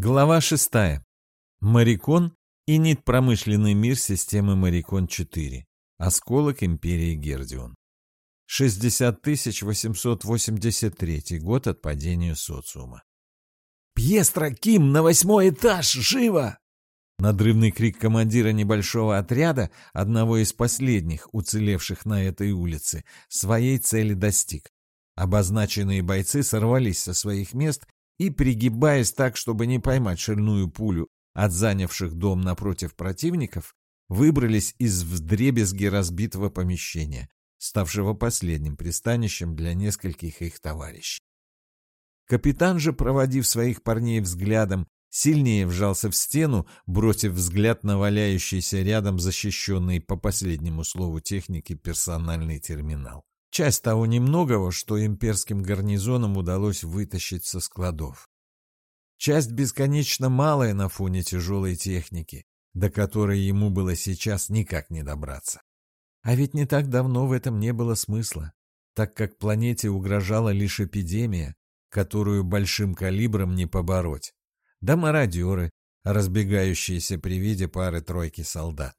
Глава 6. Марикон и нит-промышленный мир системы Марикон-4. Осколок империи Гердион. 60 883 год от падения социума. «Пьестро, Ким, на восьмой этаж! Живо!» Надрывный крик командира небольшого отряда, одного из последних, уцелевших на этой улице, своей цели достиг. Обозначенные бойцы сорвались со своих мест и, пригибаясь так, чтобы не поймать шальную пулю от занявших дом напротив противников, выбрались из вдребезги разбитого помещения, ставшего последним пристанищем для нескольких их товарищей. Капитан же, проводив своих парней взглядом, сильнее вжался в стену, бросив взгляд на валяющийся рядом защищенный по последнему слову техники персональный терминал. Часть того немногого, что имперским гарнизонам удалось вытащить со складов. Часть бесконечно малая на фоне тяжелой техники, до которой ему было сейчас никак не добраться. А ведь не так давно в этом не было смысла, так как планете угрожала лишь эпидемия, которую большим калибром не побороть, да мародеры, разбегающиеся при виде пары-тройки солдат.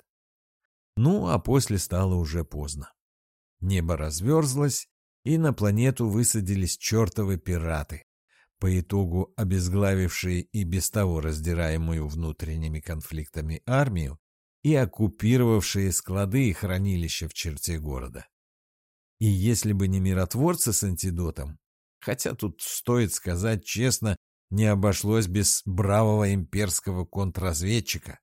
Ну, а после стало уже поздно. Небо разверзлось, и на планету высадились чертовы пираты, по итогу обезглавившие и без того раздираемую внутренними конфликтами армию и оккупировавшие склады и хранилища в черте города. И если бы не миротворцы с антидотом, хотя тут стоит сказать честно, не обошлось без бравого имперского контрразведчика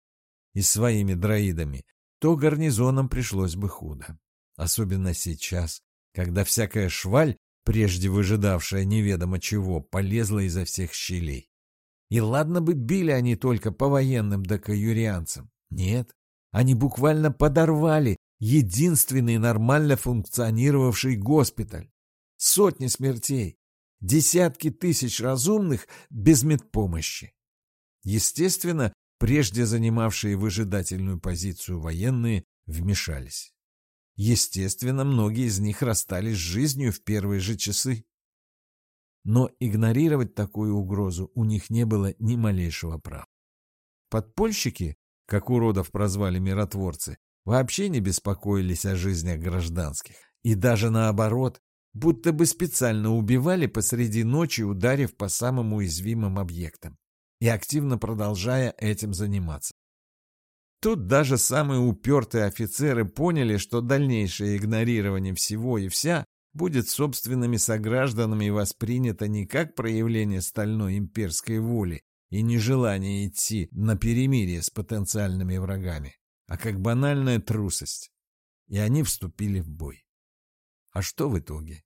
и своими дроидами, то гарнизонам пришлось бы худо. Особенно сейчас, когда всякая шваль, прежде выжидавшая неведомо чего, полезла изо всех щелей. И ладно бы били они только по военным да каюрианцам. Нет, они буквально подорвали единственный нормально функционировавший госпиталь. Сотни смертей, десятки тысяч разумных без медпомощи. Естественно, прежде занимавшие выжидательную позицию военные вмешались. Естественно, многие из них расстались с жизнью в первые же часы. Но игнорировать такую угрозу у них не было ни малейшего права. Подпольщики, как уродов прозвали миротворцы, вообще не беспокоились о жизнях гражданских. И даже наоборот, будто бы специально убивали посреди ночи, ударив по самым уязвимым объектам и активно продолжая этим заниматься. Тут даже самые упертые офицеры поняли, что дальнейшее игнорирование всего и вся будет собственными согражданами воспринято не как проявление стальной имперской воли и нежелание идти на перемирие с потенциальными врагами, а как банальная трусость. И они вступили в бой. А что в итоге?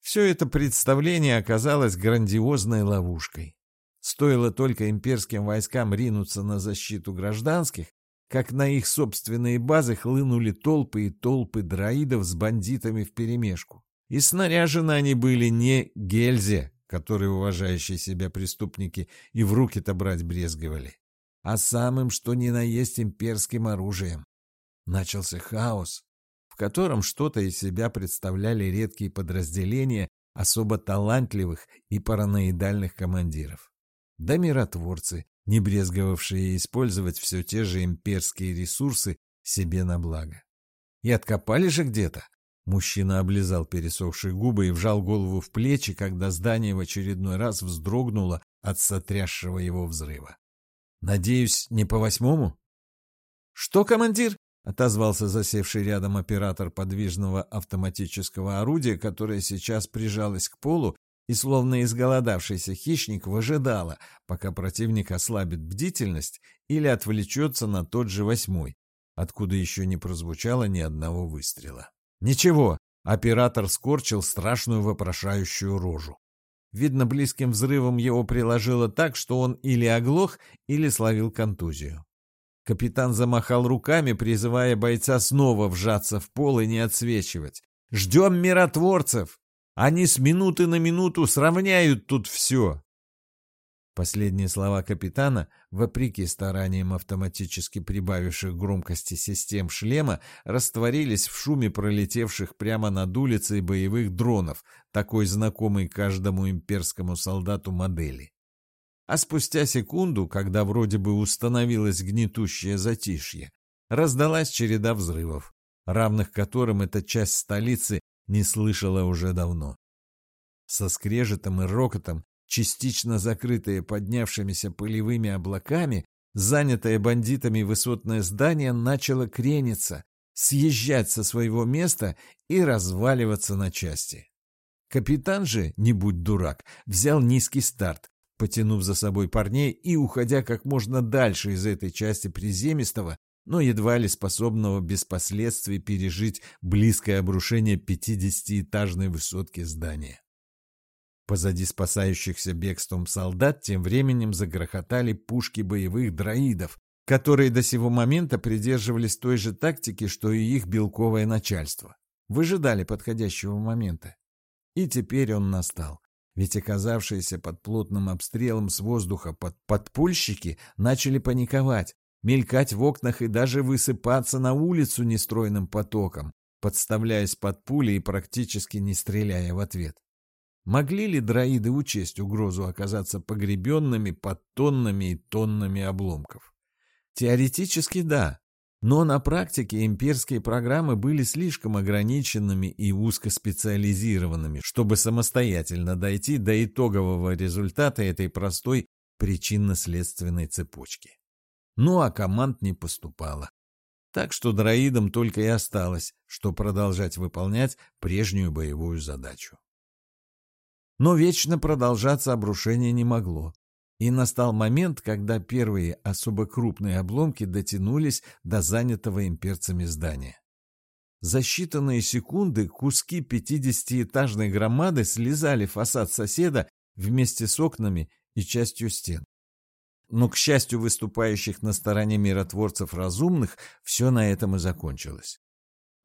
Все это представление оказалось грандиозной ловушкой. Стоило только имперским войскам ринуться на защиту гражданских, как на их собственные базы хлынули толпы и толпы дроидов с бандитами вперемешку. И снаряжены они были не гельзе, которые уважающие себя преступники и в руки-то брать брезговали, а самым, что ни на есть имперским оружием. Начался хаос, в котором что-то из себя представляли редкие подразделения особо талантливых и параноидальных командиров да миротворцы, не брезговавшие использовать все те же имперские ресурсы себе на благо. И откопали же где-то. Мужчина облизал пересохшие губы и вжал голову в плечи, когда здание в очередной раз вздрогнуло от сотрясшего его взрыва. «Надеюсь, не по восьмому?» «Что, командир?» — отозвался засевший рядом оператор подвижного автоматического орудия, которое сейчас прижалось к полу и словно изголодавшийся хищник выжидала, пока противник ослабит бдительность или отвлечется на тот же восьмой, откуда еще не прозвучало ни одного выстрела. Ничего, оператор скорчил страшную вопрошающую рожу. Видно, близким взрывом его приложило так, что он или оглох, или словил контузию. Капитан замахал руками, призывая бойца снова вжаться в пол и не отсвечивать. «Ждем миротворцев!» Они с минуты на минуту сравняют тут все. Последние слова капитана, вопреки стараниям автоматически прибавивших громкости систем шлема, растворились в шуме пролетевших прямо над улицей боевых дронов, такой знакомый каждому имперскому солдату модели. А спустя секунду, когда вроде бы установилось гнетущее затишье, раздалась череда взрывов, равных которым эта часть столицы не слышала уже давно. Со скрежетом и рокотом, частично закрытые поднявшимися пылевыми облаками, занятое бандитами высотное здание начало крениться, съезжать со своего места и разваливаться на части. Капитан же, не будь дурак, взял низкий старт, потянув за собой парней и уходя как можно дальше из этой части приземистого, но едва ли способного без последствий пережить близкое обрушение пятидесятиэтажной высотки здания. Позади спасающихся бегством солдат тем временем загрохотали пушки боевых дроидов, которые до сего момента придерживались той же тактики, что и их белковое начальство. Выжидали подходящего момента. И теперь он настал. Ведь оказавшиеся под плотным обстрелом с воздуха под подпольщики начали паниковать, мелькать в окнах и даже высыпаться на улицу нестройным потоком, подставляясь под пули и практически не стреляя в ответ. Могли ли дроиды учесть угрозу оказаться погребенными под тоннами и тоннами обломков? Теоретически да, но на практике имперские программы были слишком ограниченными и узкоспециализированными, чтобы самостоятельно дойти до итогового результата этой простой причинно-следственной цепочки. Ну а команд не поступало. Так что дроидам только и осталось, что продолжать выполнять прежнюю боевую задачу. Но вечно продолжаться обрушение не могло. И настал момент, когда первые особо крупные обломки дотянулись до занятого имперцами здания. За считанные секунды куски пятидесятиэтажной громады слезали фасад соседа вместе с окнами и частью стен. Но, к счастью выступающих на стороне миротворцев разумных, все на этом и закончилось.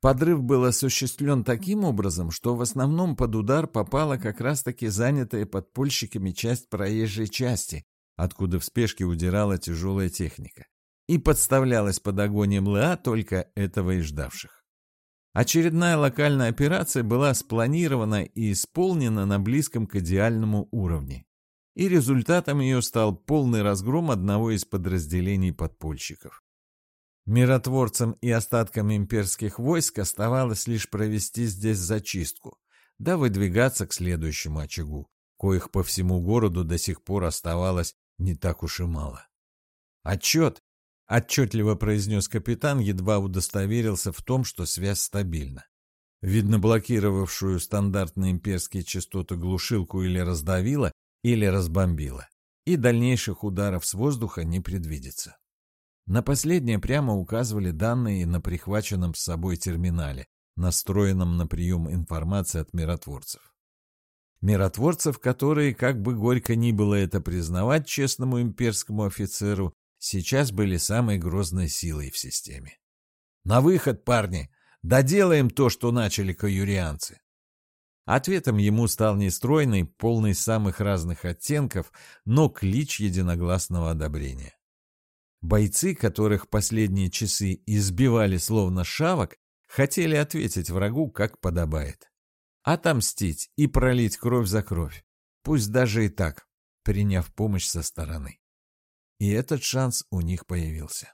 Подрыв был осуществлен таким образом, что в основном под удар попала как раз-таки занятая подпольщиками часть проезжей части, откуда в спешке удирала тяжелая техника, и подставлялась под огонь МЛА только этого и ждавших. Очередная локальная операция была спланирована и исполнена на близком к идеальному уровне. И результатом ее стал полный разгром одного из подразделений подпольщиков. Миротворцам и остаткам имперских войск оставалось лишь провести здесь зачистку, да выдвигаться к следующему очагу, коих по всему городу до сих пор оставалось не так уж и мало. «Отчет!» — отчетливо произнес капитан, едва удостоверился в том, что связь стабильна. Видно, блокировавшую стандартные имперские частоты глушилку или раздавила, или разбомбила, и дальнейших ударов с воздуха не предвидится. На последнее прямо указывали данные на прихваченном с собой терминале, настроенном на прием информации от миротворцев. Миротворцев, которые, как бы горько ни было это признавать честному имперскому офицеру, сейчас были самой грозной силой в системе. «На выход, парни! Доделаем то, что начали каюрианцы!» Ответом ему стал нестройный, полный самых разных оттенков, но клич единогласного одобрения. Бойцы, которых последние часы избивали словно шавок, хотели ответить врагу, как подобает. Отомстить и пролить кровь за кровь, пусть даже и так, приняв помощь со стороны. И этот шанс у них появился.